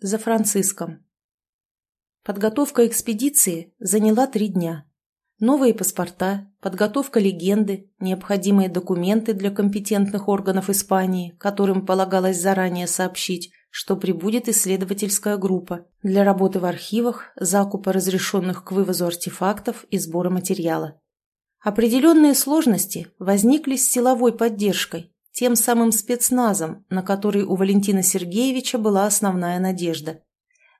За Франциском. Подготовка экспедиции заняла три дня. Новые паспорта, подготовка легенды, необходимые документы для компетентных органов Испании, которым полагалось заранее сообщить, что прибудет исследовательская группа для работы в архивах, закупа разрешенных к вывозу артефактов и сбора материала. Определенные сложности возникли с силовой поддержкой, тем самым спецназом, на который у Валентина Сергеевича была основная надежда.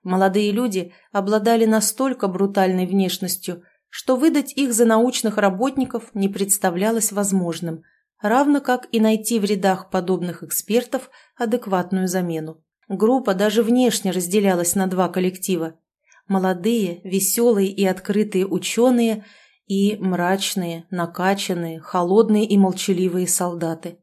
Молодые люди обладали настолько брутальной внешностью, что выдать их за научных работников не представлялось возможным, равно как и найти в рядах подобных экспертов адекватную замену. Группа даже внешне разделялась на два коллектива. Молодые, веселые и открытые ученые и мрачные, накачанные, холодные и молчаливые солдаты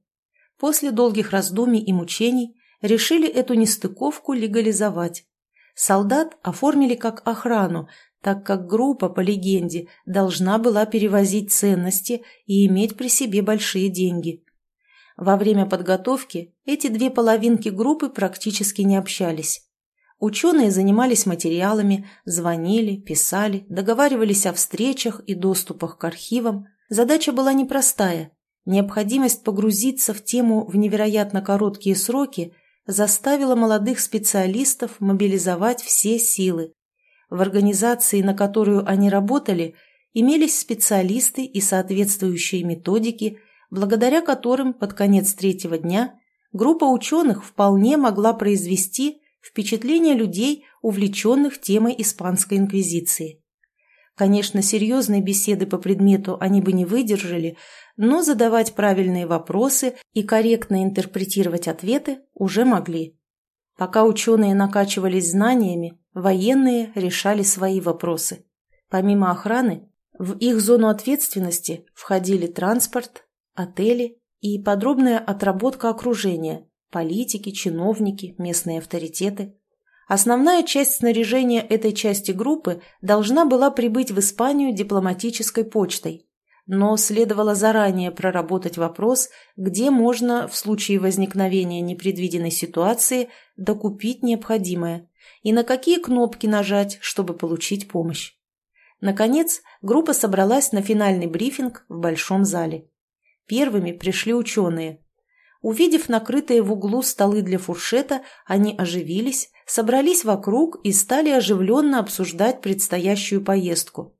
после долгих раздумий и мучений решили эту нестыковку легализовать. Солдат оформили как охрану, так как группа, по легенде, должна была перевозить ценности и иметь при себе большие деньги. Во время подготовки эти две половинки группы практически не общались. Ученые занимались материалами, звонили, писали, договаривались о встречах и доступах к архивам. Задача была непростая Необходимость погрузиться в тему в невероятно короткие сроки заставила молодых специалистов мобилизовать все силы. В организации, на которую они работали, имелись специалисты и соответствующие методики, благодаря которым под конец третьего дня группа ученых вполне могла произвести впечатление людей, увлеченных темой Испанской Инквизиции. Конечно, серьезной беседы по предмету они бы не выдержали, но задавать правильные вопросы и корректно интерпретировать ответы уже могли. Пока ученые накачивались знаниями, военные решали свои вопросы. Помимо охраны, в их зону ответственности входили транспорт, отели и подробная отработка окружения, политики, чиновники, местные авторитеты. Основная часть снаряжения этой части группы должна была прибыть в Испанию дипломатической почтой, но следовало заранее проработать вопрос, где можно в случае возникновения непредвиденной ситуации докупить необходимое и на какие кнопки нажать, чтобы получить помощь. Наконец, группа собралась на финальный брифинг в большом зале. Первыми пришли ученые. Увидев накрытые в углу столы для фуршета, они оживились, собрались вокруг и стали оживленно обсуждать предстоящую поездку.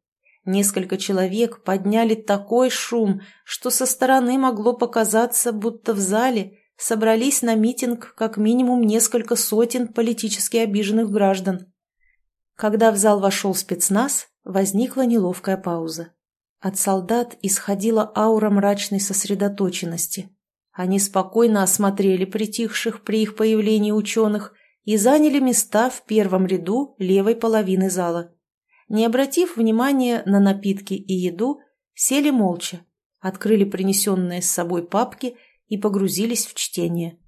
Несколько человек подняли такой шум, что со стороны могло показаться, будто в зале собрались на митинг как минимум несколько сотен политически обиженных граждан. Когда в зал вошел спецназ, возникла неловкая пауза. От солдат исходила аура мрачной сосредоточенности. Они спокойно осмотрели притихших при их появлении ученых и заняли места в первом ряду левой половины зала не обратив внимания на напитки и еду, сели молча, открыли принесенные с собой папки и погрузились в чтение.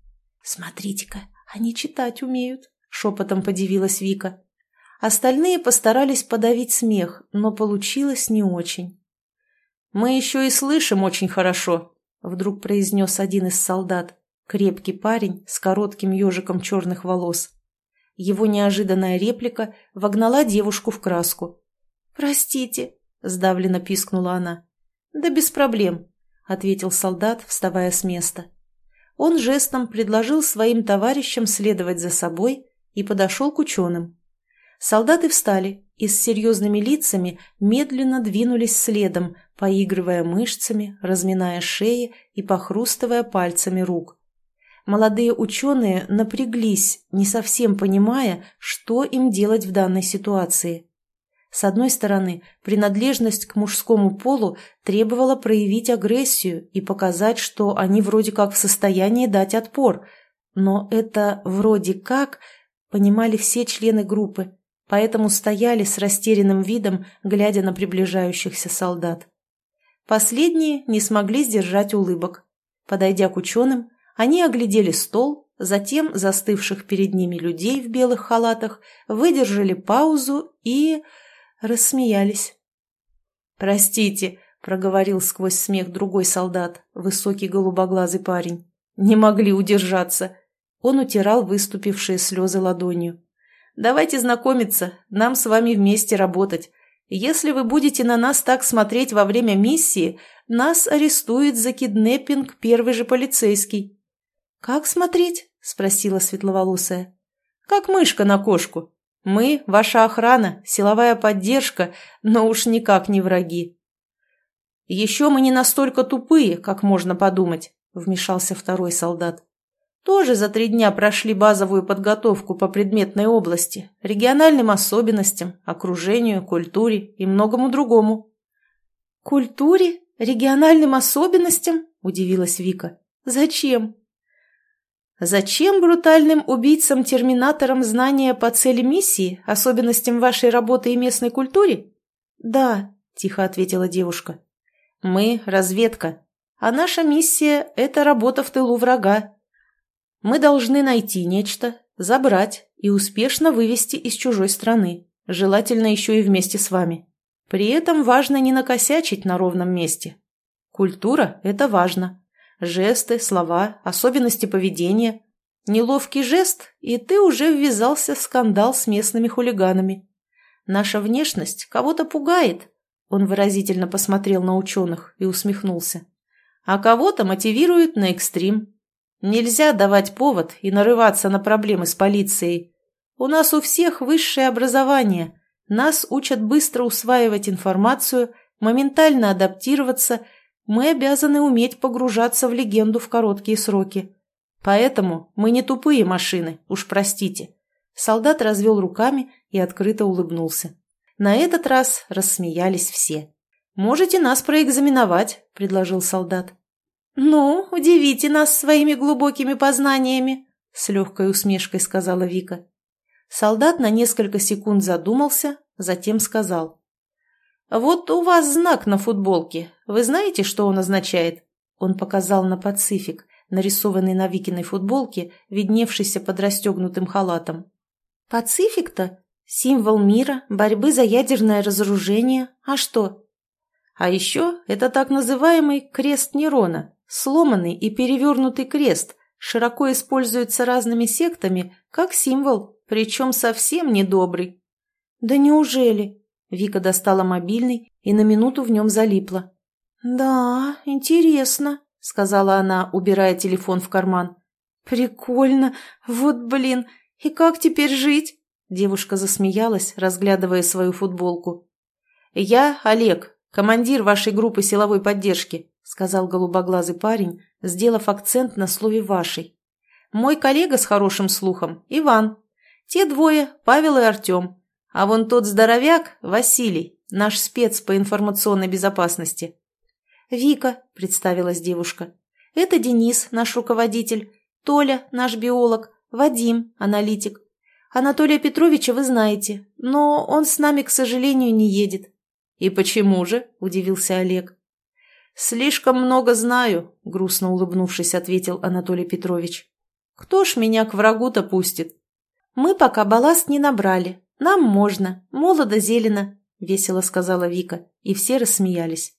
«Смотрите-ка, они читать умеют», — шепотом подивилась Вика. Остальные постарались подавить смех, но получилось не очень. «Мы еще и слышим очень хорошо», — вдруг произнес один из солдат, крепкий парень с коротким ежиком черных волос. Его неожиданная реплика вогнала девушку в краску. «Простите», — сдавленно пискнула она. «Да без проблем», — ответил солдат, вставая с места. Он жестом предложил своим товарищам следовать за собой и подошел к ученым. Солдаты встали и с серьезными лицами медленно двинулись следом, поигрывая мышцами, разминая шеи и похрустывая пальцами рук молодые ученые напряглись, не совсем понимая, что им делать в данной ситуации. С одной стороны, принадлежность к мужскому полу требовала проявить агрессию и показать, что они вроде как в состоянии дать отпор, но это «вроде как» понимали все члены группы, поэтому стояли с растерянным видом, глядя на приближающихся солдат. Последние не смогли сдержать улыбок. Подойдя к ученым, они оглядели стол, затем застывших перед ними людей в белых халатах, выдержали паузу и... рассмеялись. «Простите», — проговорил сквозь смех другой солдат, высокий голубоглазый парень. «Не могли удержаться». Он утирал выступившие слезы ладонью. Давайте знакомиться, нам с вами вместе работать. Если вы будете на нас так смотреть во время миссии, нас арестует за киднеппинг первый же полицейский». «Как смотреть?» – спросила светловолосая. «Как мышка на кошку. Мы – ваша охрана, силовая поддержка, но уж никак не враги». «Еще мы не настолько тупые, как можно подумать», – вмешался второй солдат. «Тоже за три дня прошли базовую подготовку по предметной области, региональным особенностям, окружению, культуре и многому другому». «Культуре? Региональным особенностям?» – удивилась Вика. «Зачем?» Зачем брутальным убийцам-терминаторам знания по цели миссии, особенностям вашей работы и местной культуре? Да, тихо ответила девушка. Мы – разведка, а наша миссия – это работа в тылу врага. Мы должны найти нечто, забрать и успешно вывести из чужой страны, желательно еще и вместе с вами. При этом важно не накосячить на ровном месте. Культура – это важно. Жесты, слова, особенности поведения. Неловкий жест, и ты уже ввязался в скандал с местными хулиганами. Наша внешность кого-то пугает. Он выразительно посмотрел на ученых и усмехнулся. А кого-то мотивирует на экстрим. Нельзя давать повод и нарываться на проблемы с полицией. У нас у всех высшее образование. Нас учат быстро усваивать информацию, моментально адаптироваться мы обязаны уметь погружаться в легенду в короткие сроки. Поэтому мы не тупые машины, уж простите. Солдат развел руками и открыто улыбнулся. На этот раз рассмеялись все. «Можете нас проэкзаменовать», — предложил солдат. «Ну, удивите нас своими глубокими познаниями», — с легкой усмешкой сказала Вика. Солдат на несколько секунд задумался, затем сказал. «Вот у вас знак на футболке. Вы знаете, что он означает?» Он показал на Пацифик, нарисованный на Викиной футболке, видневшийся под расстегнутым халатом. «Пацифик-то? Символ мира, борьбы за ядерное разоружение. А что?» «А еще это так называемый крест Нерона, сломанный и перевернутый крест, широко используется разными сектами как символ, причем совсем недобрый». «Да неужели?» Вика достала мобильный и на минуту в нем залипла. «Да, интересно», — сказала она, убирая телефон в карман. «Прикольно. Вот блин. И как теперь жить?» Девушка засмеялась, разглядывая свою футболку. «Я Олег, командир вашей группы силовой поддержки», сказал голубоглазый парень, сделав акцент на слове «вашей». «Мой коллега с хорошим слухом – Иван. Те двое – Павел и Артем. А вон тот здоровяк, Василий, наш спец по информационной безопасности. «Вика», — представилась девушка. «Это Денис, наш руководитель, Толя, наш биолог, Вадим, аналитик. Анатолия Петровича вы знаете, но он с нами, к сожалению, не едет». «И почему же?» – удивился Олег. «Слишком много знаю», – грустно улыбнувшись, ответил Анатолий Петрович. «Кто ж меня к врагу-то пустит?» «Мы пока балласт не набрали, «Нам можно, молодо-зелено», — весело сказала Вика, и все рассмеялись.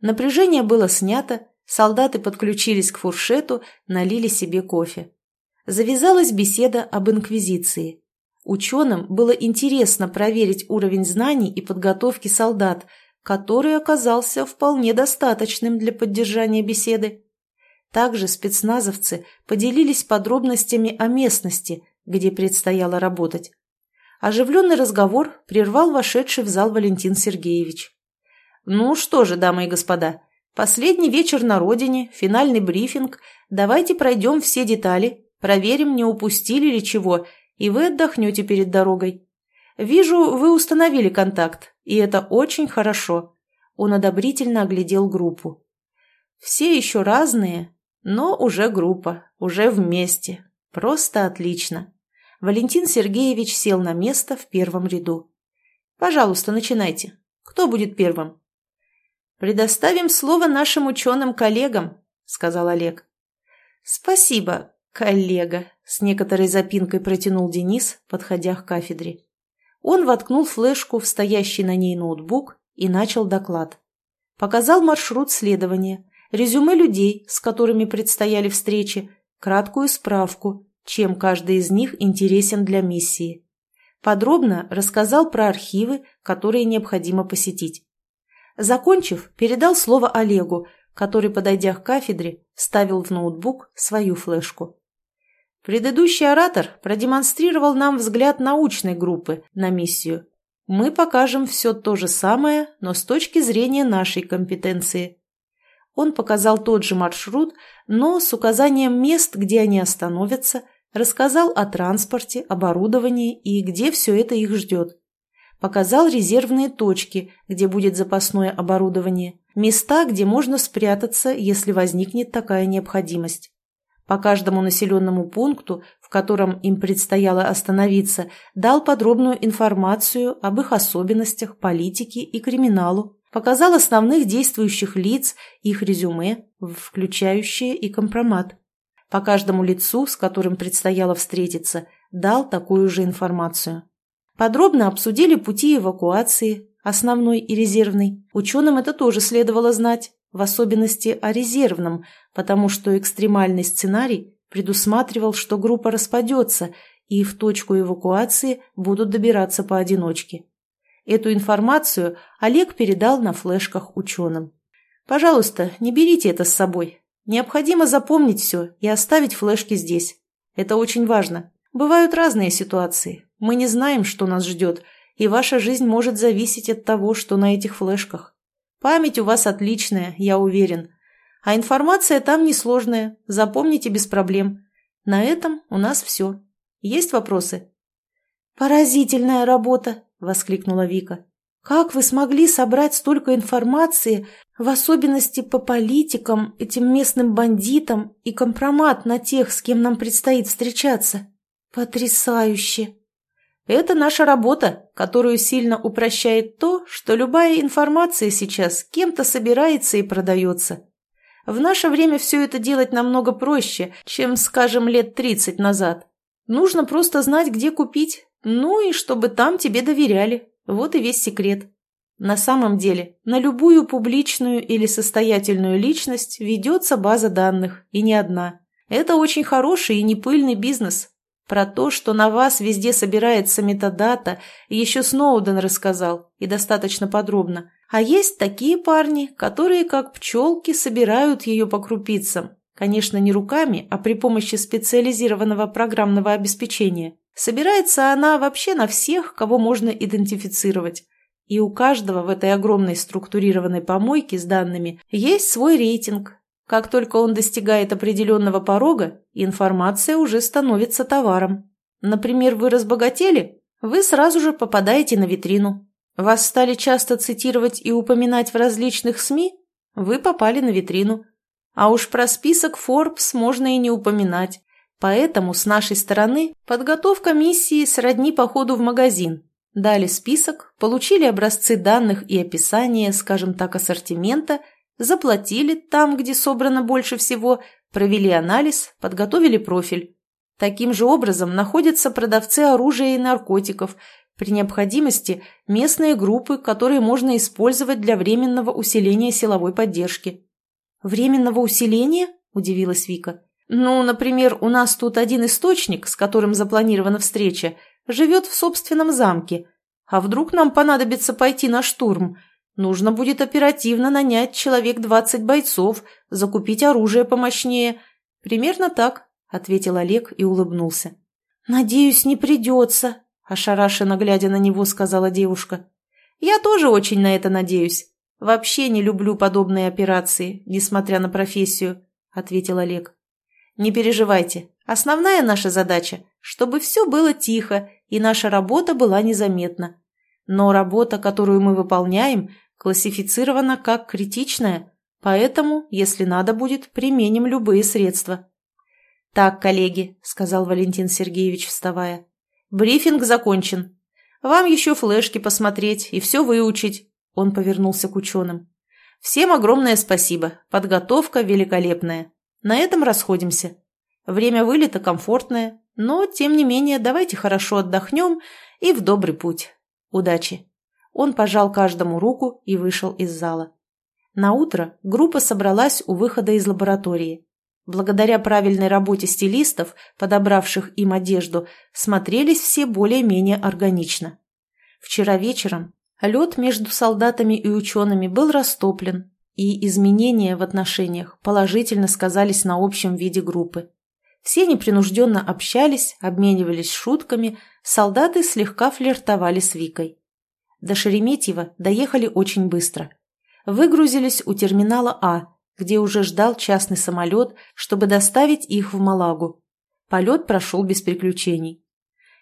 Напряжение было снято, солдаты подключились к фуршету, налили себе кофе. Завязалась беседа об инквизиции. Ученым было интересно проверить уровень знаний и подготовки солдат, который оказался вполне достаточным для поддержания беседы. Также спецназовцы поделились подробностями о местности, где предстояло работать. Оживленный разговор прервал вошедший в зал Валентин Сергеевич. «Ну что же, дамы и господа, последний вечер на родине, финальный брифинг. Давайте пройдем все детали, проверим, не упустили ли чего, и вы отдохнете перед дорогой. Вижу, вы установили контакт, и это очень хорошо». Он одобрительно оглядел группу. «Все еще разные, но уже группа, уже вместе. Просто отлично». Валентин Сергеевич сел на место в первом ряду. «Пожалуйста, начинайте. Кто будет первым?» «Предоставим слово нашим ученым-коллегам», — сказал Олег. «Спасибо, коллега», — с некоторой запинкой протянул Денис, подходя к кафедре. Он воткнул флешку в стоящий на ней ноутбук и начал доклад. Показал маршрут следования, резюме людей, с которыми предстояли встречи, краткую справку, чем каждый из них интересен для миссии. Подробно рассказал про архивы, которые необходимо посетить. Закончив, передал слово Олегу, который, подойдя к кафедре, вставил в ноутбук свою флешку. Предыдущий оратор продемонстрировал нам взгляд научной группы на миссию. Мы покажем все то же самое, но с точки зрения нашей компетенции. Он показал тот же маршрут, но с указанием мест, где они остановятся, рассказал о транспорте, оборудовании и где все это их ждет. Показал резервные точки, где будет запасное оборудование, места, где можно спрятаться, если возникнет такая необходимость. По каждому населенному пункту, в котором им предстояло остановиться, дал подробную информацию об их особенностях, политике и криминалу, показал основных действующих лиц, их резюме, включающее и компромат. По каждому лицу, с которым предстояло встретиться, дал такую же информацию. Подробно обсудили пути эвакуации, основной и резервной. Ученым это тоже следовало знать, в особенности о резервном, потому что экстремальный сценарий предусматривал, что группа распадется, и в точку эвакуации будут добираться поодиночке. Эту информацию Олег передал на флешках ученым. «Пожалуйста, не берите это с собой. Необходимо запомнить все и оставить флешки здесь. Это очень важно. Бывают разные ситуации. Мы не знаем, что нас ждет, и ваша жизнь может зависеть от того, что на этих флешках. Память у вас отличная, я уверен. А информация там несложная, запомните без проблем. На этом у нас все. Есть вопросы?» «Поразительная работа!» – воскликнула Вика. «Как вы смогли собрать столько информации, в особенности по политикам, этим местным бандитам и компромат на тех, с кем нам предстоит встречаться? Потрясающе!» Это наша работа, которую сильно упрощает то, что любая информация сейчас кем-то собирается и продается. В наше время все это делать намного проще, чем, скажем, лет 30 назад. Нужно просто знать, где купить, ну и чтобы там тебе доверяли. Вот и весь секрет. На самом деле, на любую публичную или состоятельную личность ведется база данных, и не одна. Это очень хороший и непыльный бизнес, про то, что на вас везде собирается метадата, еще Сноуден рассказал, и достаточно подробно. А есть такие парни, которые, как пчелки, собирают ее по крупицам. Конечно, не руками, а при помощи специализированного программного обеспечения. Собирается она вообще на всех, кого можно идентифицировать. И у каждого в этой огромной структурированной помойке с данными есть свой рейтинг, как только он достигает определенного порога, информация уже становится товаром. Например, вы разбогатели, вы сразу же попадаете на витрину. Вас стали часто цитировать и упоминать в различных СМИ, вы попали на витрину. А уж про список Forbes можно и не упоминать. Поэтому с нашей стороны подготовка миссии сродни походу в магазин. Дали список, получили образцы данных и описание, скажем так, ассортимента – заплатили там, где собрано больше всего, провели анализ, подготовили профиль. Таким же образом находятся продавцы оружия и наркотиков, при необходимости местные группы, которые можно использовать для временного усиления силовой поддержки. «Временного усиления?» – удивилась Вика. «Ну, например, у нас тут один источник, с которым запланирована встреча, живет в собственном замке. А вдруг нам понадобится пойти на штурм? Нужно будет оперативно нанять человек двадцать бойцов, закупить оружие помощнее. Примерно так, — ответил Олег и улыбнулся. «Надеюсь, не придется», — ошарашенно глядя на него, сказала девушка. «Я тоже очень на это надеюсь. Вообще не люблю подобные операции, несмотря на профессию», — ответил Олег. «Не переживайте. Основная наша задача, чтобы все было тихо и наша работа была незаметна. Но работа, которую мы выполняем, классифицирована как критичная, поэтому, если надо будет, применим любые средства. «Так, коллеги», — сказал Валентин Сергеевич, вставая, — «брифинг закончен. Вам еще флешки посмотреть и все выучить», — он повернулся к ученым. «Всем огромное спасибо, подготовка великолепная. На этом расходимся. Время вылета комфортное, но, тем не менее, давайте хорошо отдохнем и в добрый путь. Удачи!» Он пожал каждому руку и вышел из зала. На утро группа собралась у выхода из лаборатории. Благодаря правильной работе стилистов, подобравших им одежду, смотрелись все более-менее органично. Вчера вечером лед между солдатами и учеными был растоплен, и изменения в отношениях положительно сказались на общем виде группы. Все непринужденно общались, обменивались шутками, солдаты слегка флиртовали с Викой. До Шереметьева доехали очень быстро. Выгрузились у терминала А, где уже ждал частный самолет, чтобы доставить их в Малагу. Полет прошел без приключений.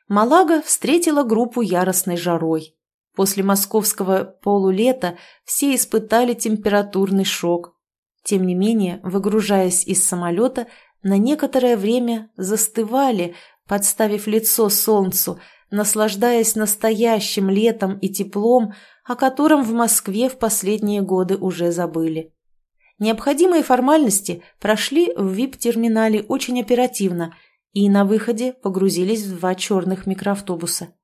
Малага встретила группу яростной жарой. После московского полулета все испытали температурный шок. Тем не менее, выгружаясь из самолета, на некоторое время застывали, подставив лицо солнцу, наслаждаясь настоящим летом и теплом, о котором в Москве в последние годы уже забыли. Необходимые формальности прошли в ВИП-терминале очень оперативно и на выходе погрузились в два черных микроавтобуса.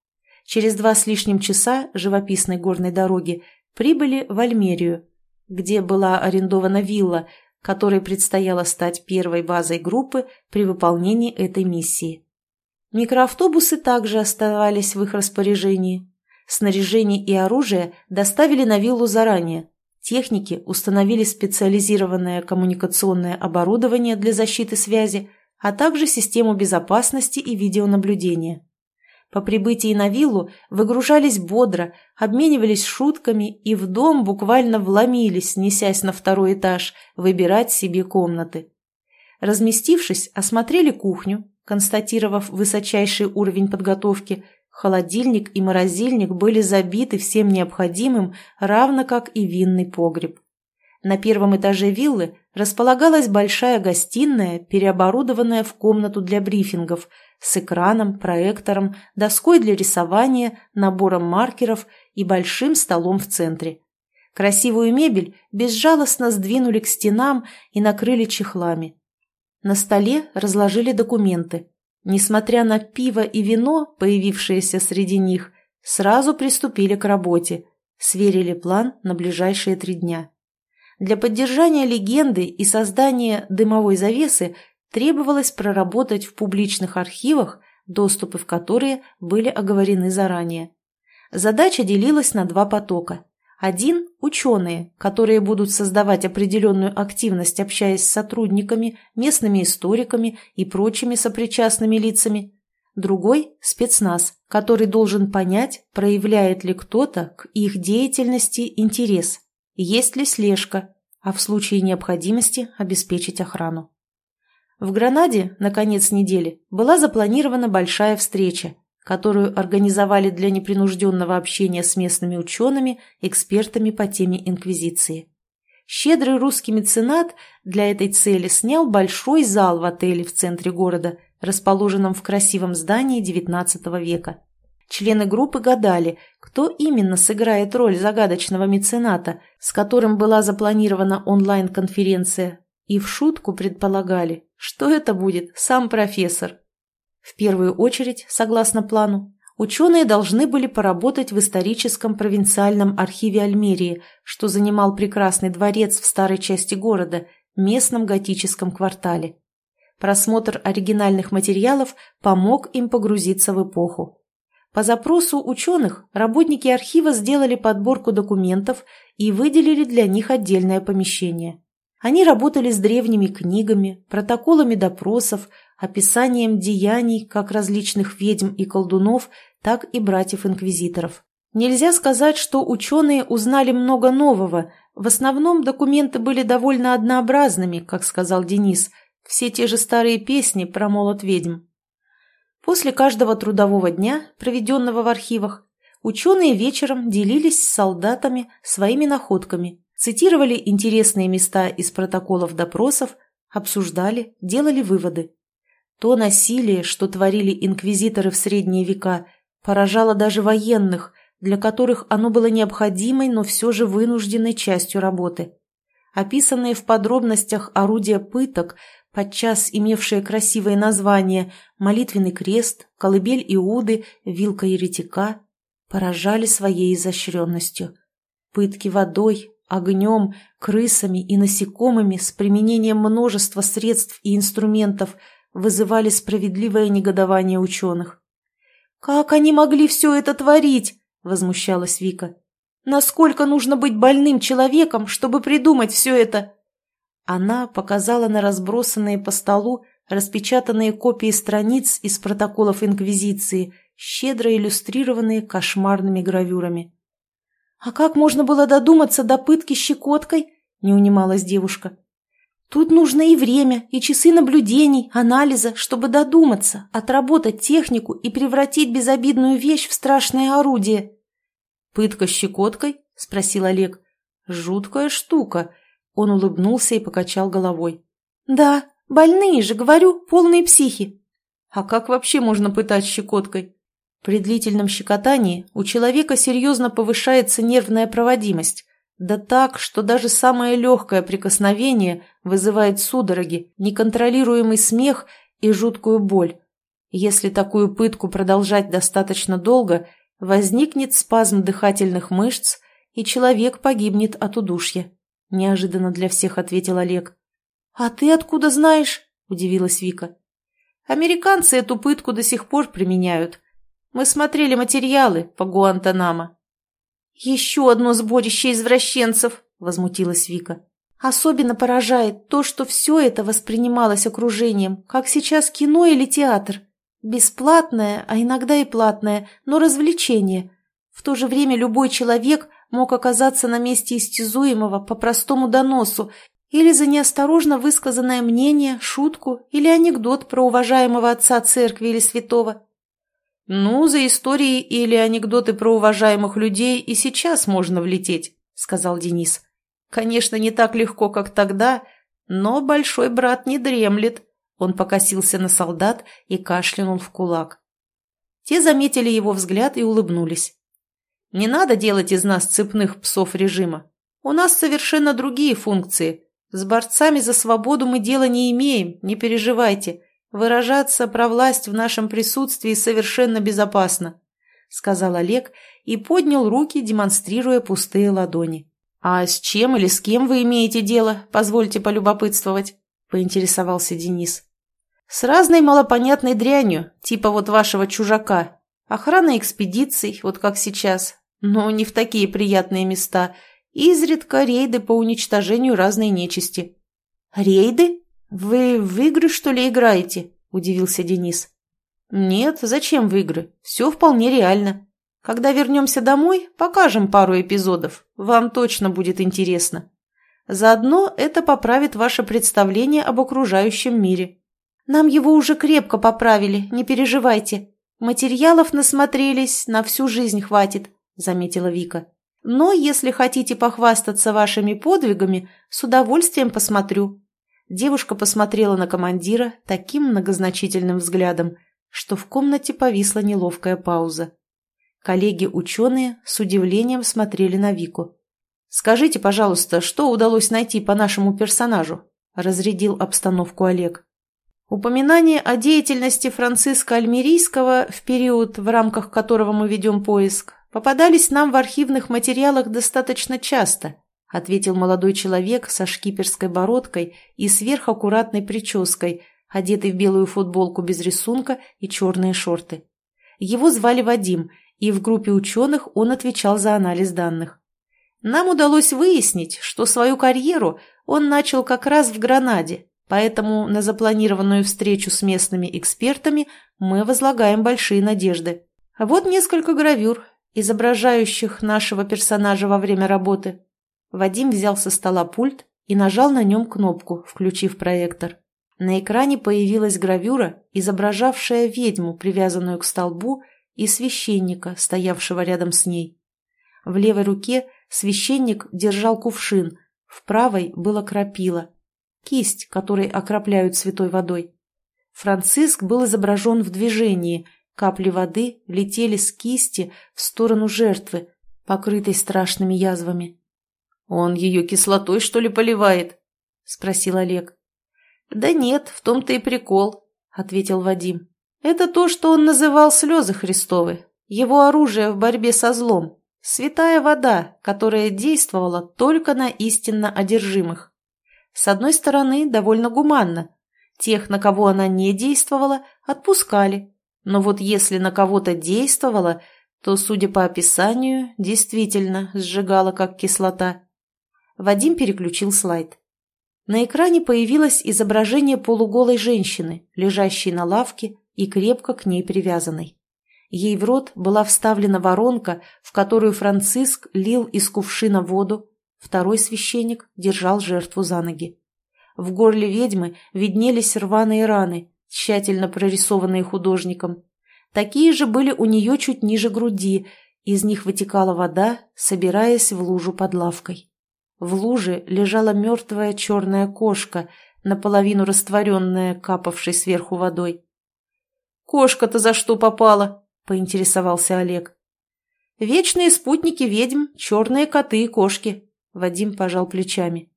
Через два с лишним часа живописной горной дороги прибыли в Альмерию, где была арендована вилла, которой предстояло стать первой базой группы при выполнении этой миссии. Микроавтобусы также оставались в их распоряжении. Снаряжение и оружие доставили на виллу заранее, Техники установили специализированное коммуникационное оборудование для защиты связи, а также систему безопасности и видеонаблюдения. По прибытии на виллу выгружались бодро, обменивались шутками и в дом буквально вломились, несясь на второй этаж, выбирать себе комнаты. Разместившись, осмотрели кухню, констатировав высочайший уровень подготовки – Холодильник и морозильник были забиты всем необходимым, равно как и винный погреб. На первом этаже виллы располагалась большая гостиная, переоборудованная в комнату для брифингов, с экраном, проектором, доской для рисования, набором маркеров и большим столом в центре. Красивую мебель безжалостно сдвинули к стенам и накрыли чехлами. На столе разложили документы, несмотря на пиво и вино, появившиеся среди них, сразу приступили к работе, сверили план на ближайшие три дня. Для поддержания легенды и создания дымовой завесы требовалось проработать в публичных архивах, доступы в которые были оговорены заранее. Задача делилась на два потока. Один – ученые, которые будут создавать определенную активность, общаясь с сотрудниками, местными историками и прочими сопричастными лицами. Другой – спецназ, который должен понять, проявляет ли кто-то к их деятельности интерес, есть ли слежка, а в случае необходимости обеспечить охрану. В Гранаде на конец недели была запланирована большая встреча, которую организовали для непринужденного общения с местными учеными, экспертами по теме Инквизиции. Щедрый русский меценат для этой цели снял большой зал в отеле в центре города, расположенном в красивом здании XIX века. Члены группы гадали, кто именно сыграет роль загадочного мецената, с которым была запланирована онлайн-конференция, и в шутку предполагали, что это будет сам профессор, в первую очередь, согласно плану, ученые должны были поработать в историческом провинциальном архиве Альмерии, что занимал прекрасный дворец в старой части города, местном готическом квартале. Просмотр оригинальных материалов помог им погрузиться в эпоху. По запросу ученых работники архива сделали подборку документов и выделили для них отдельное помещение. Они работали с древними книгами, протоколами допросов, описанием деяний как различных ведьм и колдунов, так и братьев-инквизиторов. Нельзя сказать, что ученые узнали много нового, в основном документы были довольно однообразными, как сказал Денис, все те же старые песни про молот ведьм. После каждого трудового дня, проведенного в архивах, ученые вечером делились с солдатами своими находками, цитировали интересные места из протоколов допросов, обсуждали, делали выводы. То насилие, что творили инквизиторы в средние века, поражало даже военных, для которых оно было необходимой, но все же вынужденной частью работы. Описанные в подробностях орудия пыток, подчас имевшие красивые названия «молитвенный крест», «колыбель Иуды», «вилка еретика», поражали своей изощренностью. Пытки водой, огнем, крысами и насекомыми с применением множества средств и инструментов вызывали справедливое негодование ученых. «Как они могли все это творить?» – возмущалась Вика. «Насколько нужно быть больным человеком, чтобы придумать все это?» Она показала на разбросанные по столу распечатанные копии страниц из протоколов Инквизиции, щедро иллюстрированные кошмарными гравюрами. «А как можно было додуматься до пытки щекоткой?» – не унималась девушка. «Тут нужно и время, и часы наблюдений, анализа, чтобы додуматься, отработать технику и превратить безобидную вещь в страшное орудие». «Пытка щекоткой?» – спросил Олег. «Жуткая штука». Он улыбнулся и покачал головой. «Да, больные же, говорю, полные психи». «А как вообще можно пытать щекоткой?» При длительном щекотании у человека серьезно повышается нервная проводимость, да так, что даже самое легкое прикосновение вызывает судороги, неконтролируемый смех и жуткую боль. Если такую пытку продолжать достаточно долго, возникнет спазм дыхательных мышц, и человек погибнет от удушья. Неожиданно для всех ответил Олег. «А ты откуда знаешь?» – удивилась Вика. «Американцы эту пытку до сих пор применяют. Мы смотрели материалы по Гуантанамо». «Еще одно сборище извращенцев!» – возмутилась Вика. «Особенно поражает то, что все это воспринималось окружением, как сейчас кино или театр. Бесплатное, а иногда и платное, но развлечение. В то же время любой человек мог оказаться на месте истязуемого по простому доносу или за неосторожно высказанное мнение, шутку или анекдот про уважаемого отца церкви или святого. «Ну, за истории или анекдоты про уважаемых людей и сейчас можно влететь», — сказал Денис. «Конечно, не так легко, как тогда, но большой брат не дремлет». Он покосился на солдат и кашлянул в кулак. Те заметили его взгляд и улыбнулись. «Не надо делать из нас цепных псов режима. У нас совершенно другие функции. С борцами за свободу мы дела не имеем, не переживайте. Выражаться про власть в нашем присутствии совершенно безопасно», — сказал Олег и поднял руки, демонстрируя пустые ладони. «А с чем или с кем вы имеете дело, позвольте полюбопытствовать?» — поинтересовался Денис. «С разной малопонятной дрянью, типа вот вашего чужака. Охрана экспедиций, вот как сейчас, но не в такие приятные места. Изредка рейды по уничтожению разной нечисти». «Рейды?» «Вы в игры, что ли, играете?» – удивился Денис. «Нет, зачем в игры? Все вполне реально. Когда вернемся домой, покажем пару эпизодов. Вам точно будет интересно. Заодно это поправит ваше представление об окружающем мире. Нам его уже крепко поправили, не переживайте. Материалов насмотрелись, на всю жизнь хватит», – заметила Вика. «Но если хотите похвастаться вашими подвигами, с удовольствием посмотрю». Девушка посмотрела на командира таким многозначительным взглядом, что в комнате повисла неловкая пауза. Коллеги-ученые с удивлением смотрели на Вику. «Скажите, пожалуйста, что удалось найти по нашему персонажу?» – разрядил обстановку Олег. Упоминание о деятельности Франциска Альмерийского в период, в рамках которого мы ведем поиск, попадались нам в архивных материалах достаточно часто, ответил молодой человек со шкиперской бородкой и сверхаккуратной прической, одетый в белую футболку без рисунка и черные шорты. Его звали Вадим, и в группе ученых он отвечал за анализ данных. Нам удалось выяснить, что свою карьеру он начал как раз в Гранаде, поэтому на запланированную встречу с местными экспертами мы возлагаем большие надежды. Вот несколько гравюр, изображающих нашего персонажа во время работы. Вадим взял со стола пульт и нажал на нем кнопку, включив проектор. На экране появилась гравюра, изображавшая ведьму, привязанную к столбу, и священника, стоявшего рядом с ней. В левой руке священник держал кувшин, в правой было крапила, кисть, которой окропляют святой водой. Франциск был изображен в движении, капли воды летели с кисти в сторону жертвы, покрытой страшными язвами. «Он ее кислотой, что ли, поливает?» – спросил Олег. «Да нет, в том-то и прикол», – ответил Вадим. «Это то, что он называл слезы Христовы, его оружие в борьбе со злом, Святая вода, которая действовала только на истинно одержимых. С одной стороны, довольно гуманно. Тех, на кого она не действовала, отпускали. Но вот если на кого-то действовала, то, судя по описанию, действительно сжигала как кислота. Вадим переключил слайд. На экране появилось изображение полуголой женщины, лежащей на лавке и крепко к ней привязанной. Ей в рот была вставлена воронка, в которую Франциск лил из кувшина воду, второй священник держал жертву за ноги. В горле ведьмы виднелись рваные раны, тщательно прорисованные художником. Такие же были у нее чуть ниже груди, из них вытекала вода, собираясь в лужу под лавкой. В луже лежала мертвая черная кошка, наполовину растворенная, капавшей сверху водой. «Кошка-то за что попала?» – поинтересовался Олег. «Вечные спутники ведьм, черные коты и кошки», – Вадим пожал плечами.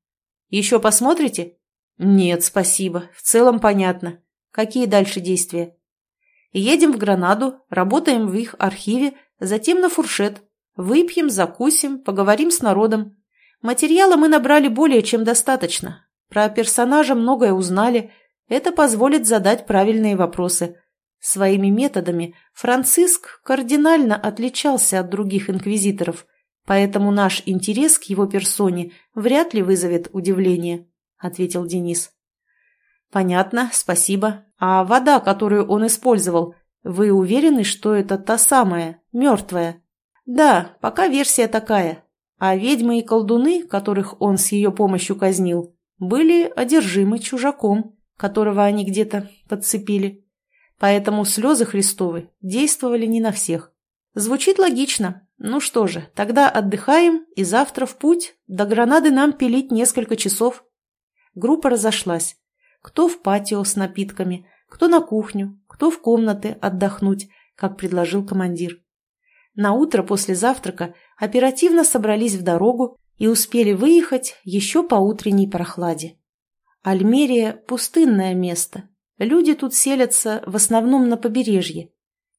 «Еще посмотрите?» «Нет, спасибо. В целом понятно. Какие дальше действия?» «Едем в Гранаду, работаем в их архиве, затем на фуршет. Выпьем, закусим, поговорим с народом. Материала мы набрали более чем достаточно. Про персонажа многое узнали. Это позволит задать правильные вопросы. Своими методами Франциск кардинально отличался от других инквизиторов, поэтому наш интерес к его персоне вряд ли вызовет удивление, — ответил Денис. «Понятно, спасибо. А вода, которую он использовал, вы уверены, что это та самая, мертвая?» «Да, пока версия такая. А ведьмы и колдуны, которых он с ее помощью казнил, были одержимы чужаком, которого они где-то подцепили». Поэтому слезы Христовы действовали не на всех. Звучит логично. Ну что же, тогда отдыхаем и завтра в путь. До Гранады нам пилить несколько часов. Группа разошлась. Кто в патио с напитками, кто на кухню, кто в комнаты отдохнуть, как предложил командир. На утро после завтрака оперативно собрались в дорогу и успели выехать еще по утренней прохладе. Альмерия – пустынное место, Люди тут селятся в основном на побережье.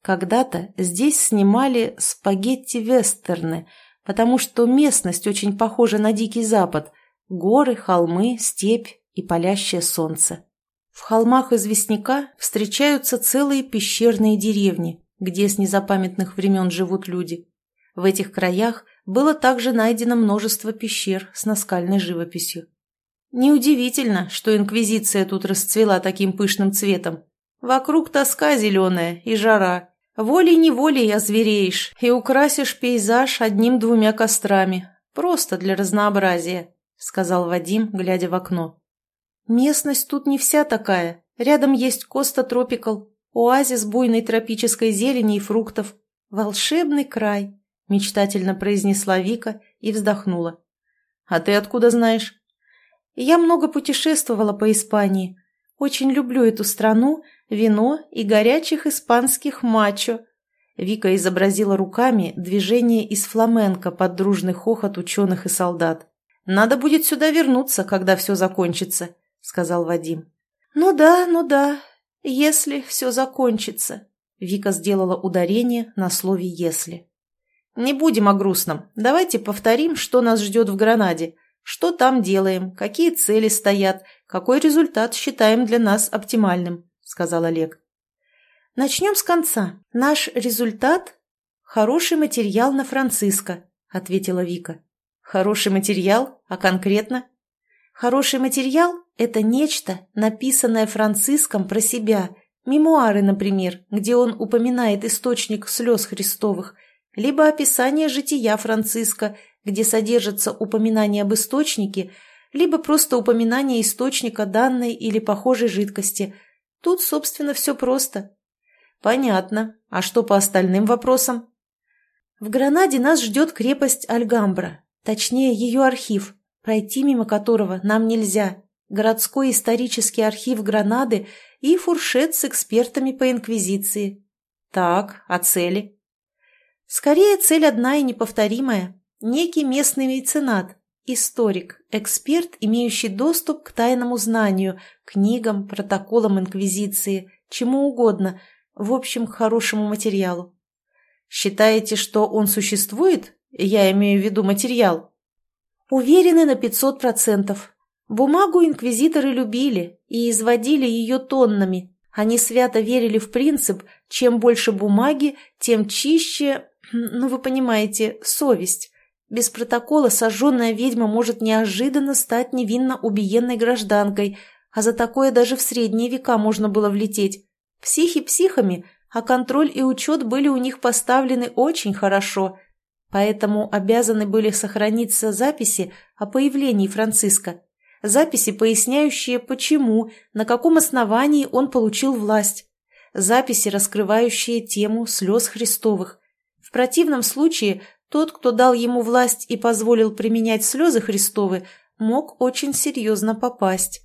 Когда-то здесь снимали спагетти-вестерны, потому что местность очень похожа на Дикий Запад – горы, холмы, степь и палящее солнце. В холмах известняка встречаются целые пещерные деревни, где с незапамятных времен живут люди. В этих краях было также найдено множество пещер с наскальной живописью. Неудивительно, что инквизиция тут расцвела таким пышным цветом. Вокруг тоска зеленая и жара. Волей-неволей озвереешь и украсишь пейзаж одним-двумя кострами. Просто для разнообразия, — сказал Вадим, глядя в окно. Местность тут не вся такая. Рядом есть Коста Тропикал, оазис буйной тропической зелени и фруктов. Волшебный край, — мечтательно произнесла Вика и вздохнула. — А ты откуда знаешь? Я много путешествовала по Испании. Очень люблю эту страну, вино и горячих испанских мачо. Вика изобразила руками движение из фламенко под дружный хохот ученых и солдат. «Надо будет сюда вернуться, когда все закончится», — сказал Вадим. «Ну да, ну да, если все закончится», — Вика сделала ударение на слове «если». «Не будем о грустном. Давайте повторим, что нас ждет в Гранаде. Что там делаем, какие цели стоят, какой результат считаем для нас оптимальным», — сказал Олег. «Начнем с конца. Наш результат — хороший материал на Франциско», — ответила Вика. «Хороший материал? А конкретно?» «Хороший материал — это нечто, написанное Франциском про себя, мемуары, например, где он упоминает источник слез Христовых, либо описание жития Франциска, где содержится упоминание об источнике, либо просто упоминание источника данной или похожей жидкости. Тут, собственно, все просто. Понятно. А что по остальным вопросам? В Гранаде нас ждет крепость Альгамбра, точнее ее архив, пройти мимо которого нам нельзя. Городской исторический архив Гранады и фуршет с экспертами по инквизиции. Так, а цели? Скорее, цель одна и неповторимая Некий местный меценат, историк, эксперт, имеющий доступ к тайному знанию, книгам, протоколам Инквизиции, чему угодно, в общем, к хорошему материалу. Считаете, что он существует Я имею в виду материал. Уверены на пятьсот процентов. Бумагу инквизиторы любили и изводили ее тоннами. Они свято верили в принцип «чем больше бумаги, тем чище...» Ну, вы понимаете, совесть. Без протокола сожженная ведьма может неожиданно стать невинно убиенной гражданкой, а за такое даже в средние века можно было влететь. Психи психами, а контроль и учет были у них поставлены очень хорошо, поэтому обязаны были сохраниться записи о появлении Франциска, записи, поясняющие, почему, на каком основании он получил власть, записи, раскрывающие тему слез Христовых. В противном случае тот, кто дал ему власть и позволил применять слезы Христовы, мог очень серьезно попасть.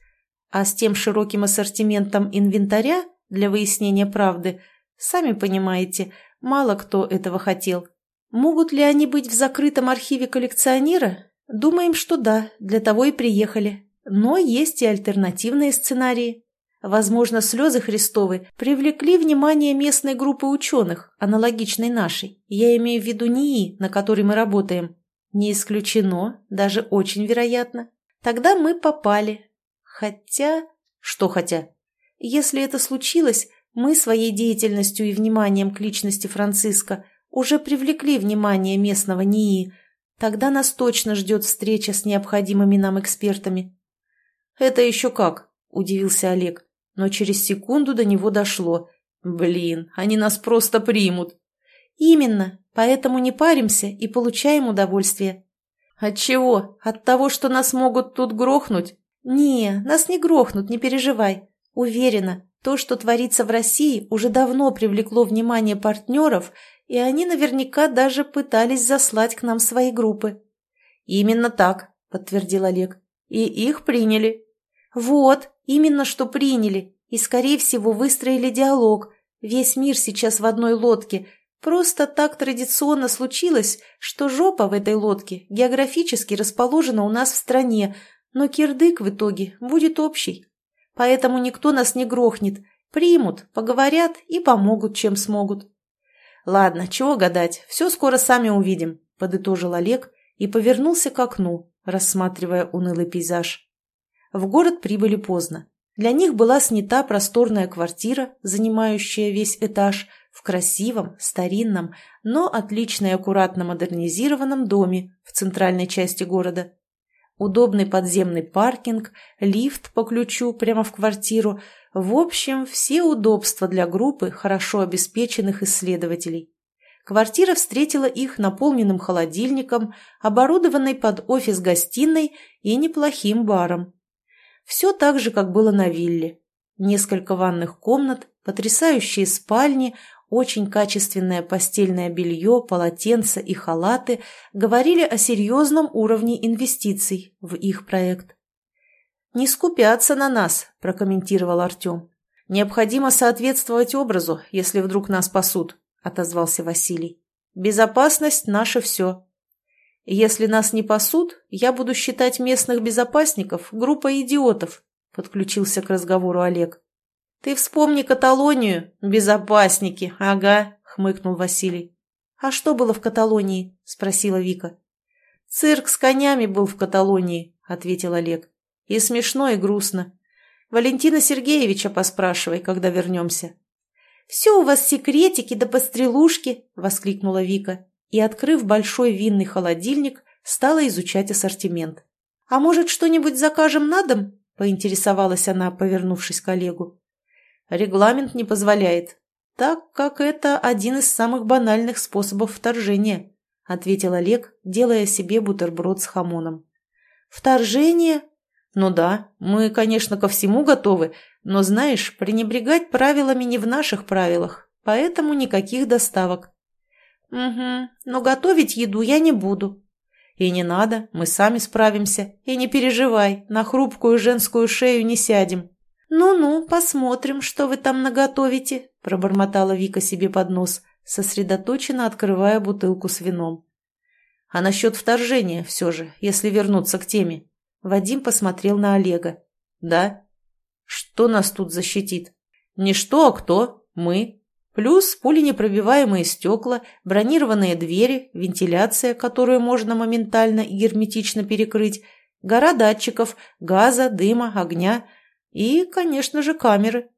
А с тем широким ассортиментом инвентаря для выяснения правды, сами понимаете, мало кто этого хотел. Могут ли они быть в закрытом архиве коллекционера? Думаем, что да, для того и приехали. Но есть и альтернативные сценарии. Возможно, слезы Христовы привлекли внимание местной группы ученых, аналогичной нашей. Я имею в виду НИИ, на которой мы работаем. Не исключено, даже очень вероятно. Тогда мы попали. Хотя... Что хотя? Если это случилось, мы своей деятельностью и вниманием к личности Франциска уже привлекли внимание местного НИИ. Тогда нас точно ждет встреча с необходимыми нам экспертами. «Это еще как?» – удивился Олег но через секунду до него дошло. «Блин, они нас просто примут!» «Именно, поэтому не паримся и получаем удовольствие». «От чего? От того, что нас могут тут грохнуть?» «Не, нас не грохнут, не переживай. Уверена, то, что творится в России, уже давно привлекло внимание партнеров, и они наверняка даже пытались заслать к нам свои группы». «Именно так», — подтвердил Олег. «И их приняли». «Вот, именно что приняли, и, скорее всего, выстроили диалог. Весь мир сейчас в одной лодке. Просто так традиционно случилось, что жопа в этой лодке географически расположена у нас в стране, но кирдык в итоге будет общий. Поэтому никто нас не грохнет. Примут, поговорят и помогут, чем смогут. «Ладно, чего гадать, все скоро сами увидим», — подытожил Олег и повернулся к окну, рассматривая унылый пейзаж. В город прибыли поздно. Для них была снята просторная квартира, занимающая весь этаж, в красивом, старинном, но отлично и аккуратно модернизированном доме в центральной части города. Удобный подземный паркинг, лифт по ключу прямо в квартиру. В общем, все удобства для группы хорошо обеспеченных исследователей. Квартира встретила их наполненным холодильником, оборудованной под офис-гостиной и неплохим баром. Все так же, как было на вилле. Несколько ванных комнат, потрясающие спальни, очень качественное постельное белье, полотенца и халаты говорили о серьезном уровне инвестиций в их проект. «Не скупятся на нас», – прокомментировал Артем. «Необходимо соответствовать образу, если вдруг нас пасут», – отозвался Василий. «Безопасность – наше все. Если нас не пасут, я буду считать местных безопасников группой идиотов», — подключился к разговору Олег. «Ты вспомни Каталонию, безопасники, ага», — хмыкнул Василий. «А что было в Каталонии?» — спросила Вика. «Цирк с конями был в Каталонии», — ответил Олег. «И смешно, и грустно. Валентина Сергеевича поспрашивай, когда вернемся». «Все у вас секретики да пострелушки!» — воскликнула Вика и, открыв большой винный холодильник, стала изучать ассортимент. «А может, что-нибудь закажем на дом?» – поинтересовалась она, повернувшись к Олегу. «Регламент не позволяет, так как это один из самых банальных способов вторжения», – ответил Олег, делая себе бутерброд с хамоном. «Вторжение?» «Ну да, мы, конечно, ко всему готовы, но, знаешь, пренебрегать правилами не в наших правилах, поэтому никаких доставок. «Угу, но готовить еду я не буду». «И не надо, мы сами справимся. И не переживай, на хрупкую женскую шею не сядем». «Ну-ну, посмотрим, что вы там наготовите», – пробормотала Вика себе под нос, сосредоточенно открывая бутылку с вином. «А насчет вторжения все же, если вернуться к теме?» Вадим посмотрел на Олега. «Да? Что нас тут защитит?» «Не что, а кто? Мы. Плюс пуленепробиваемые стекла, бронированные двери, вентиляция, которую можно моментально и герметично перекрыть, гора датчиков, газа, дыма, огня и, конечно же, камеры.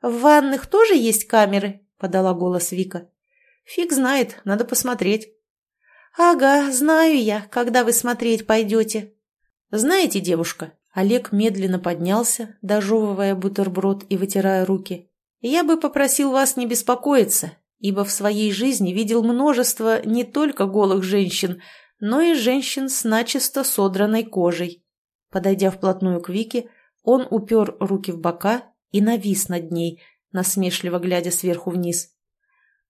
«В ванных тоже есть камеры?» – подала голос Вика. «Фиг знает, надо посмотреть». «Ага, знаю я, когда вы смотреть пойдете». «Знаете, девушка...» Олег медленно поднялся, дожевывая бутерброд и вытирая руки. Я бы попросил вас не беспокоиться, ибо в своей жизни видел множество не только голых женщин, но и женщин с начисто содранной кожей. Подойдя вплотную к Вике, он упер руки в бока и навис над ней, насмешливо глядя сверху вниз.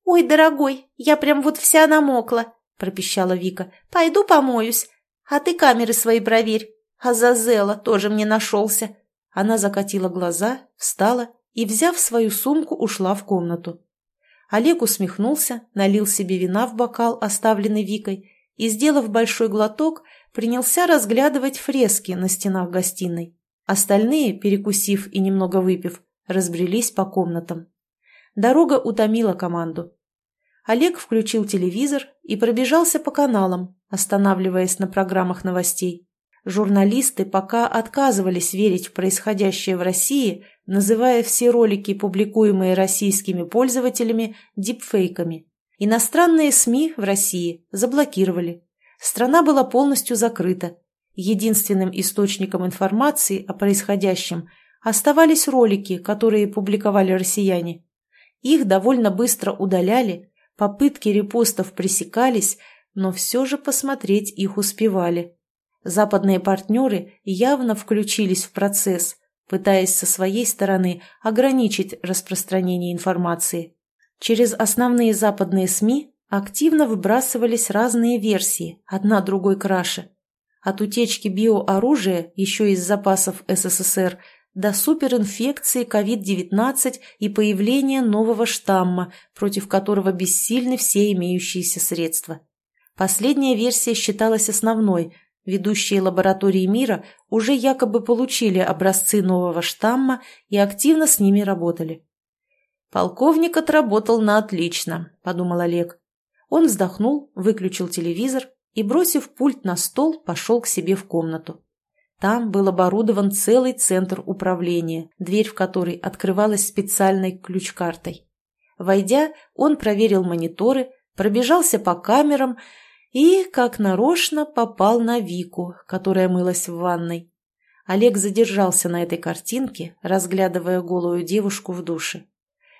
«Ой, дорогой, я прям вот вся намокла», — пропищала Вика. «Пойду помоюсь. А ты камеры свои проверь. А Зазела тоже мне нашелся». Она закатила глаза, встала и, взяв свою сумку, ушла в комнату. Олег усмехнулся, налил себе вина в бокал, оставленный Викой, и, сделав большой глоток, принялся разглядывать фрески на стенах гостиной. Остальные, перекусив и немного выпив, разбрелись по комнатам. Дорога утомила команду. Олег включил телевизор и пробежался по каналам, останавливаясь на программах новостей. Журналисты пока отказывались верить в происходящее в России называя все ролики, публикуемые российскими пользователями, дипфейками. Иностранные СМИ в России заблокировали. Страна была полностью закрыта. Единственным источником информации о происходящем оставались ролики, которые публиковали россияне. Их довольно быстро удаляли, попытки репостов пресекались, но все же посмотреть их успевали. Западные партнеры явно включились в процесс – пытаясь со своей стороны ограничить распространение информации. Через основные западные СМИ активно выбрасывались разные версии, одна другой краше. От утечки биооружия еще из запасов СССР до суперинфекции COVID-19 и появления нового штамма, против которого бессильны все имеющиеся средства. Последняя версия считалась основной, Ведущие лаборатории мира уже якобы получили образцы нового штамма и активно с ними работали. «Полковник отработал на отлично», — подумал Олег. Он вздохнул, выключил телевизор и, бросив пульт на стол, пошел к себе в комнату. Там был оборудован целый центр управления, дверь в который открывалась специальной ключ-картой. Войдя, он проверил мониторы, пробежался по камерам и, как нарочно, попал на Вику, которая мылась в ванной. Олег задержался на этой картинке, разглядывая голую девушку в душе.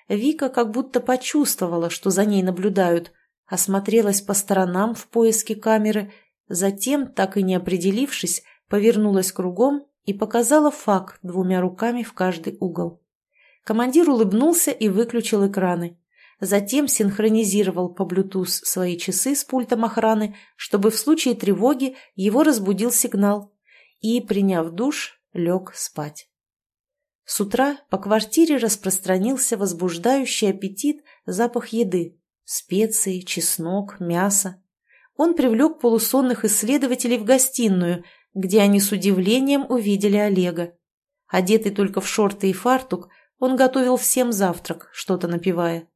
Вика как будто почувствовала, что за ней наблюдают, осмотрелась по сторонам в поиске камеры, затем, так и не определившись, повернулась кругом и показала фак двумя руками в каждый угол. Командир улыбнулся и выключил экраны. Затем синхронизировал по Bluetooth свои часы с пультом охраны, чтобы в случае тревоги его разбудил сигнал, и, приняв душ, лег спать. С утра по квартире распространился возбуждающий аппетит запах еды – специи, чеснок, мясо. Он привлек полусонных исследователей в гостиную, где они с удивлением увидели Олега. Одетый только в шорты и фартук, он готовил всем завтрак, что-то напивая.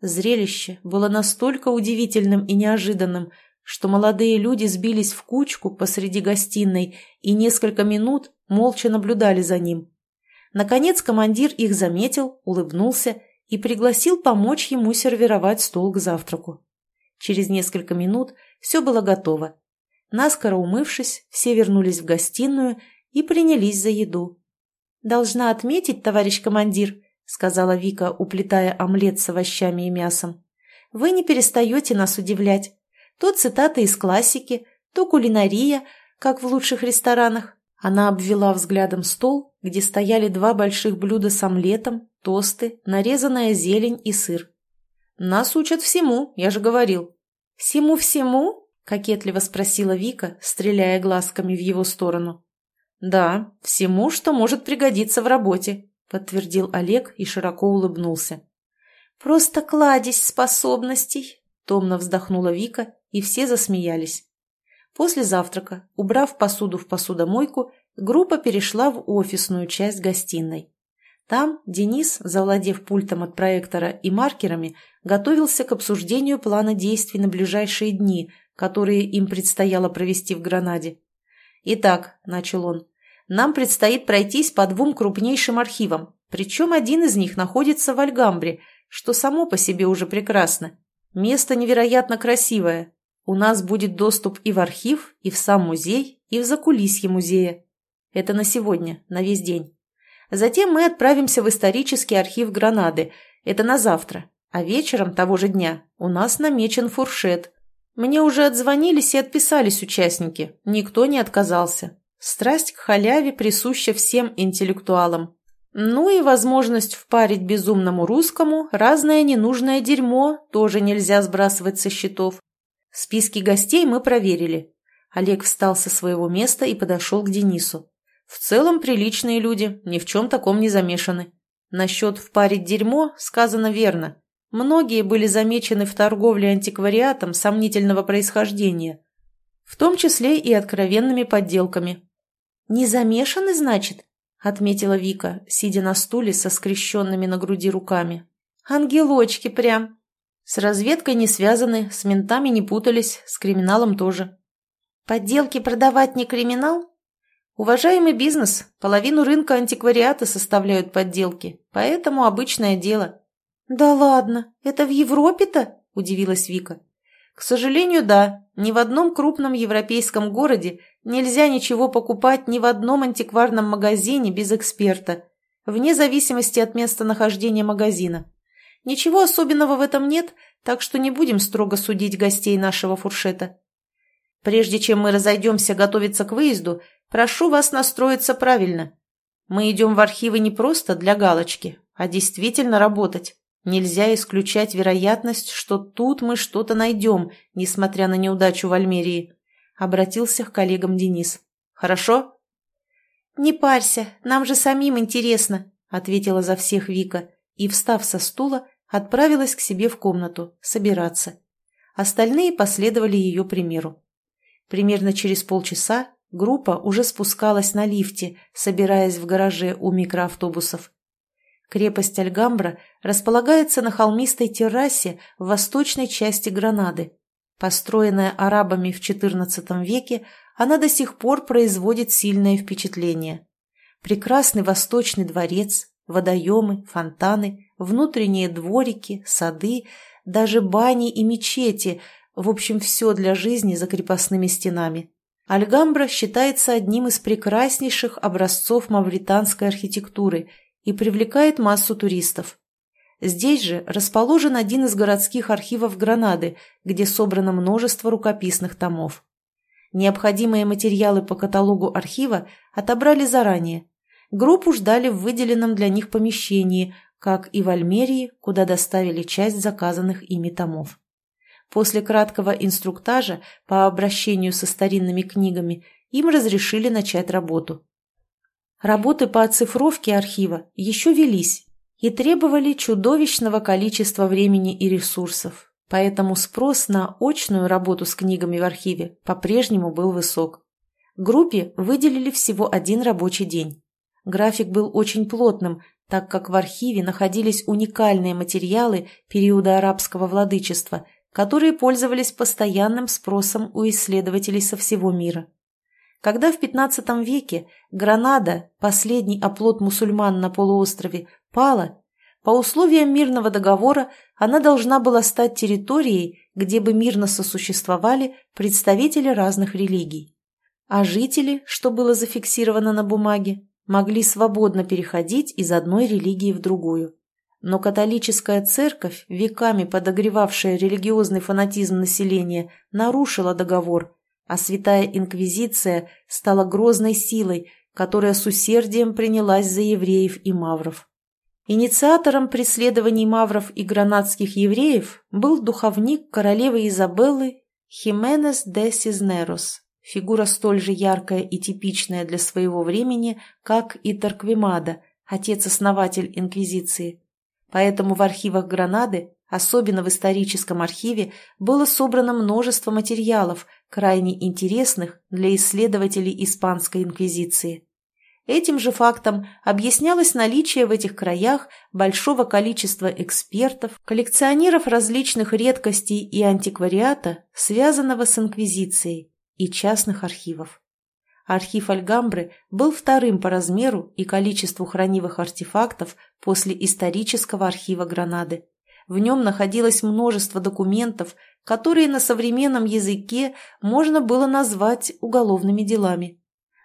Зрелище было настолько удивительным и неожиданным, что молодые люди сбились в кучку посреди гостиной и несколько минут молча наблюдали за ним. Наконец командир их заметил, улыбнулся и пригласил помочь ему сервировать стол к завтраку. Через несколько минут все было готово. Наскоро умывшись, все вернулись в гостиную и принялись за еду. «Должна отметить, товарищ командир», сказала Вика, уплетая омлет с овощами и мясом. «Вы не перестаете нас удивлять. То цитаты из классики, то кулинария, как в лучших ресторанах». Она обвела взглядом стол, где стояли два больших блюда с омлетом, тосты, нарезанная зелень и сыр. «Нас учат всему, я же говорил». «Всему-всему?» – кокетливо спросила Вика, стреляя глазками в его сторону. «Да, всему, что может пригодиться в работе», подтвердил Олег и широко улыбнулся. «Просто кладезь способностей!» — томно вздохнула Вика, и все засмеялись. После завтрака, убрав посуду в посудомойку, группа перешла в офисную часть гостиной. Там Денис, завладев пультом от проектора и маркерами, готовился к обсуждению плана действий на ближайшие дни, которые им предстояло провести в Гранаде. «Итак», — начал он, — «нам предстоит пройтись по двум крупнейшим архивам, причем один из них находится в Альгамбре, что само по себе уже прекрасно. Место невероятно красивое. У нас будет доступ и в архив, и в сам музей, и в закулисье музея. Это на сегодня, на весь день. Затем мы отправимся в исторический архив Гранады. Это на завтра. А вечером того же дня у нас намечен фуршет. Мне уже отзвонились и отписались участники. Никто не отказался. Страсть к халяве присуща всем интеллектуалам. Ну и возможность впарить безумному русскому разное ненужное дерьмо тоже нельзя сбрасывать со счетов. Списки гостей мы проверили. Олег встал со своего места и подошел к Денису. В целом приличные люди, ни в чем таком не замешаны. Насчет впарить дерьмо сказано верно. Многие были замечены в торговле антиквариатом сомнительного происхождения, в том числе и откровенными подделками. «Не замешаны, значит?» — отметила Вика, сидя на стуле со скрещенными на груди руками. «Ангелочки прям!» «С разведкой не связаны, с ментами не путались, с криминалом тоже». «Подделки продавать не криминал?» «Уважаемый бизнес, половину рынка антиквариата составляют подделки, поэтому обычное дело». «Да ладно, это в Европе-то?» – удивилась Вика. «К сожалению, да. Ни в одном крупном европейском городе Нельзя ничего покупать ни в одном антикварном магазине без эксперта, вне зависимости от местонахождения магазина. Ничего особенного в этом нет, так что не будем строго судить гостей нашего фуршета. Прежде чем мы разойдемся готовиться к выезду, прошу вас настроиться правильно. Мы идем в архивы не просто для галочки, а действительно работать. Нельзя исключать вероятность, что тут мы что-то найдем, несмотря на неудачу в Альмерии обратился к коллегам Денис. «Хорошо?» «Не парься, нам же самим интересно», — ответила за всех Вика и, встав со стула, отправилась к себе в комнату собираться. Остальные последовали ее примеру. Примерно через полчаса группа уже спускалась на лифте, собираясь в гараже у микроавтобусов. Крепость Альгамбра располагается на холмистой террасе в восточной части Гранады. Построенная арабами в XIV веке, она до сих пор производит сильное впечатление. Прекрасный восточный дворец, водоемы, фонтаны, внутренние дворики, сады, даже бани и мечети, в общем, все для жизни за крепостными стенами. Альгамбра считается одним из прекраснейших образцов мавританской архитектуры и привлекает массу туристов. Здесь же расположен один из городских архивов Гранады, где собрано множество рукописных томов. Необходимые материалы по каталогу архива отобрали заранее. Группу ждали в выделенном для них помещении, как и в Альмерии, куда доставили часть заказанных ими томов. После краткого инструктажа по обращению со старинными книгами им разрешили начать работу. Работы по оцифровке архива еще велись, и требовали чудовищного количества времени и ресурсов, поэтому спрос на очную работу с книгами в архиве по-прежнему был высок. Группе выделили всего один рабочий день. График был очень плотным, так как в архиве находились уникальные материалы периода арабского владычества, которые пользовались постоянным спросом у исследователей со всего мира. Когда в XV веке Гранада, последний оплот мусульман на полуострове, пала, по условиям мирного договора она должна была стать территорией, где бы мирно сосуществовали представители разных религий. А жители, что было зафиксировано на бумаге, могли свободно переходить из одной религии в другую. Но католическая церковь, веками подогревавшая религиозный фанатизм населения, нарушила договор, а святая инквизиция стала грозной силой, которая с усердием принялась за евреев и мавров. Инициатором преследований мавров и гранадских евреев был духовник королевы Изабеллы Хименес де Сизнерос, фигура столь же яркая и типичная для своего времени, как и Тарквимада, отец-основатель Инквизиции. Поэтому в архивах Гранады, особенно в историческом архиве, было собрано множество материалов, крайне интересных для исследователей Испанской Инквизиции. Этим же фактом объяснялось наличие в этих краях большого количества экспертов, коллекционеров различных редкостей и антиквариата, связанного с Инквизицией, и частных архивов. Архив Альгамбры был вторым по размеру и количеству хранивых артефактов после исторического архива Гранады. В нем находилось множество документов, которые на современном языке можно было назвать уголовными делами.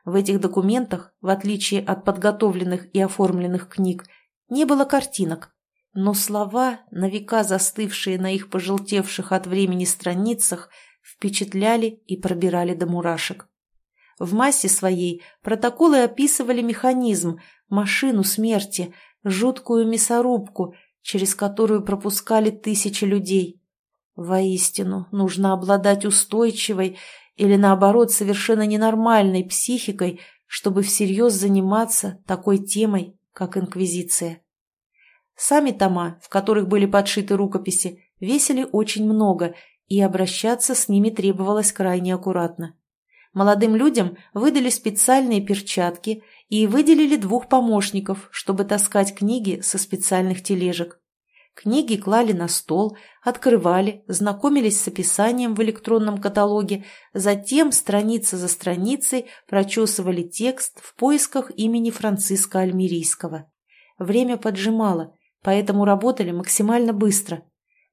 В этих документах, в отличие от подготовленных и оформленных книг, не было картинок, но слова, на века застывшие на их пожелтевших от времени страницах, впечатляли и пробирали до мурашек. В массе своей протоколы описывали механизм, машину смерти, жуткую мясорубку – через которую пропускали тысячи людей. Воистину, нужно обладать устойчивой или, наоборот, совершенно ненормальной психикой, чтобы всерьез заниматься такой темой, как инквизиция. Сами тома, в которых были подшиты рукописи, весили очень много, и обращаться с ними требовалось крайне аккуратно. Молодым людям выдали специальные перчатки и выделили двух помощников, чтобы таскать книги со специальных тележек. Книги клали на стол, открывали, знакомились с описанием в электронном каталоге, затем страница за страницей прочесывали текст в поисках имени Франциска Альмирийского. Время поджимало, поэтому работали максимально быстро.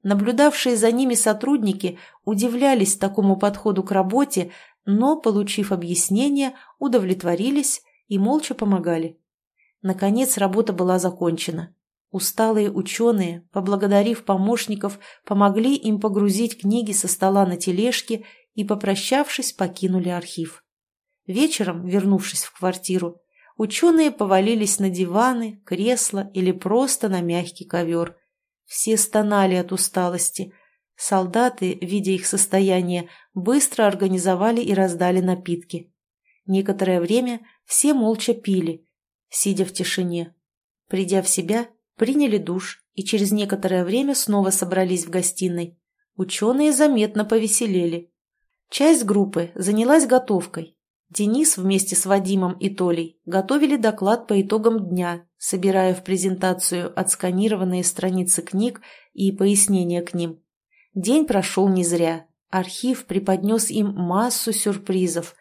Наблюдавшие за ними сотрудники удивлялись такому подходу к работе, но, получив объяснение, удовлетворились и молча помогали. Наконец работа была закончена. Усталые ученые, поблагодарив помощников, помогли им погрузить книги со стола на тележки и, попрощавшись, покинули архив. Вечером, вернувшись в квартиру, ученые повалились на диваны, кресла или просто на мягкий ковер. Все стонали от усталости – Солдаты, видя их состояние, быстро организовали и раздали напитки. Некоторое время все молча пили, сидя в тишине. Придя в себя, приняли душ и через некоторое время снова собрались в гостиной. Ученые заметно повеселели. Часть группы занялась готовкой. Денис вместе с Вадимом и Толей готовили доклад по итогам дня, собирая в презентацию отсканированные страницы книг и пояснения к ним. День прошел не зря. Архив преподнес им массу сюрпризов.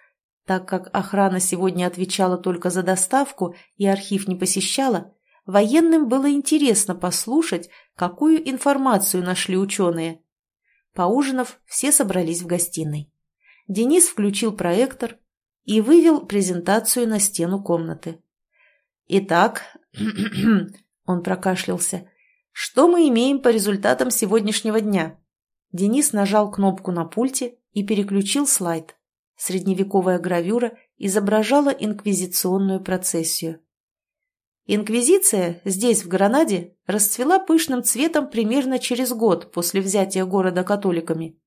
Так как охрана сегодня отвечала только за доставку и архив не посещала, военным было интересно послушать, какую информацию нашли ученые. Поужинав, все собрались в гостиной. Денис включил проектор и вывел презентацию на стену комнаты. «Итак», — он прокашлялся, — «что мы имеем по результатам сегодняшнего дня?» Денис нажал кнопку на пульте и переключил слайд. Средневековая гравюра изображала инквизиционную процессию. Инквизиция здесь, в Гранаде, расцвела пышным цветом примерно через год после взятия города католиками.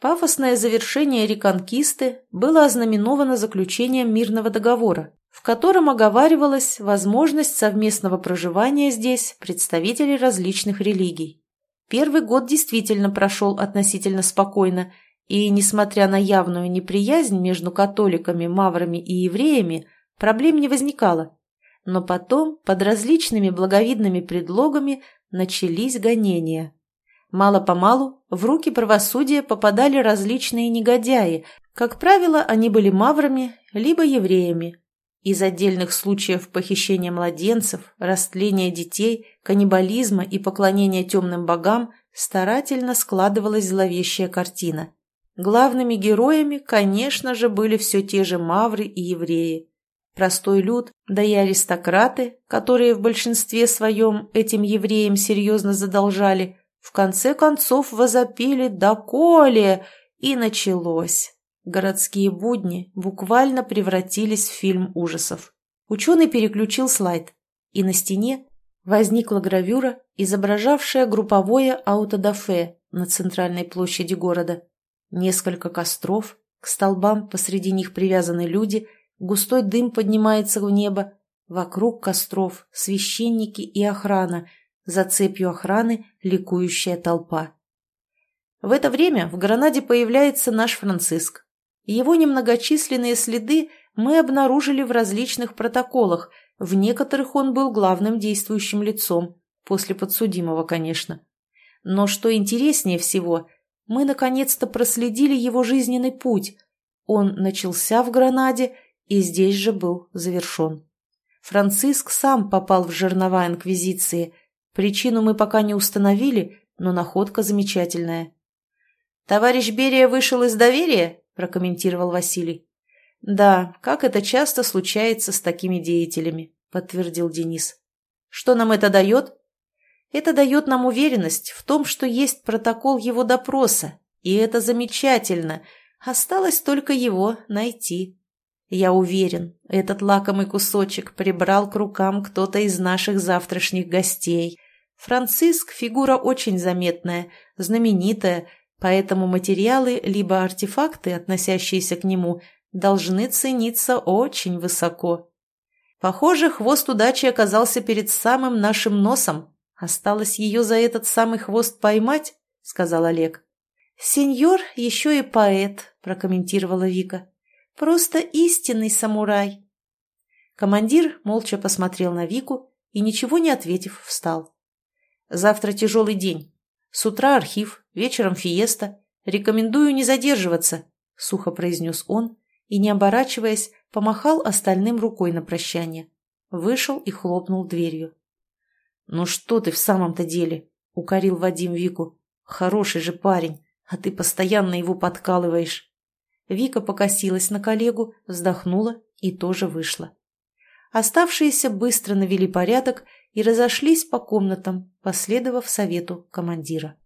Пафосное завершение реконкисты было ознаменовано заключением мирного договора, в котором оговаривалась возможность совместного проживания здесь представителей различных религий. Первый год действительно прошел относительно спокойно, и, несмотря на явную неприязнь между католиками, маврами и евреями, проблем не возникало. Но потом, под различными благовидными предлогами, начались гонения. Мало-помалу в руки правосудия попадали различные негодяи, как правило, они были маврами либо евреями, из отдельных случаев похищения младенцев, растления детей, каннибализма и поклонения темным богам старательно складывалась зловещая картина. Главными героями, конечно же, были все те же мавры и евреи. Простой люд, да и аристократы, которые в большинстве своем этим евреям серьезно задолжали, в конце концов возопили «Доколе!» и началось. Городские будни буквально превратились в фильм ужасов. Ученый переключил слайд, и на стене возникла гравюра, изображавшая групповое аутодафе на центральной площади города. Несколько костров, к столбам посреди них привязаны люди, густой дым поднимается в небо. Вокруг костров священники и охрана, за цепью охраны ликующая толпа. В это время в Гранаде появляется наш Франциск. Его немногочисленные следы мы обнаружили в различных протоколах, в некоторых он был главным действующим лицом, после подсудимого, конечно. Но что интереснее всего, мы наконец-то проследили его жизненный путь. Он начался в Гранаде и здесь же был завершен. Франциск сам попал в жернова Инквизиции. Причину мы пока не установили, но находка замечательная. «Товарищ Берия вышел из доверия?» – прокомментировал Василий. «Да, как это часто случается с такими деятелями», – подтвердил Денис. «Что нам это дает?» «Это дает нам уверенность в том, что есть протокол его допроса, и это замечательно. Осталось только его найти. Я уверен, этот лакомый кусочек прибрал к рукам кто-то из наших завтрашних гостей. Франциск – фигура очень заметная, знаменитая, поэтому материалы либо артефакты, относящиеся к нему, должны цениться очень высоко. Похоже, хвост удачи оказался перед самым нашим носом. Осталось ее за этот самый хвост поймать, сказал Олег. Сеньор еще и поэт, прокомментировала Вика. Просто истинный самурай. Командир молча посмотрел на Вику и, ничего не ответив, встал. Завтра тяжелый день. С утра архив, вечером фиеста. Рекомендую не задерживаться, — сухо произнес он и, не оборачиваясь, помахал остальным рукой на прощание. Вышел и хлопнул дверью. «Ну что ты в самом-то деле?» — укорил Вадим Вику. «Хороший же парень, а ты постоянно его подкалываешь». Вика покосилась на коллегу, вздохнула и тоже вышла. Оставшиеся быстро навели порядок и разошлись по комнатам, последовав совету командира.